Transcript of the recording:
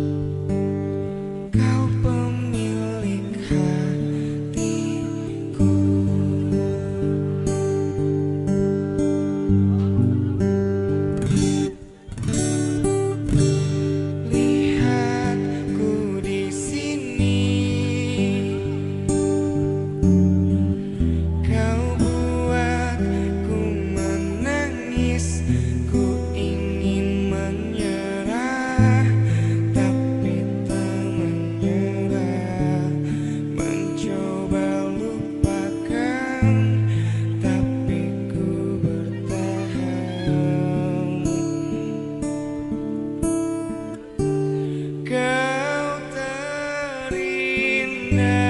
you. now.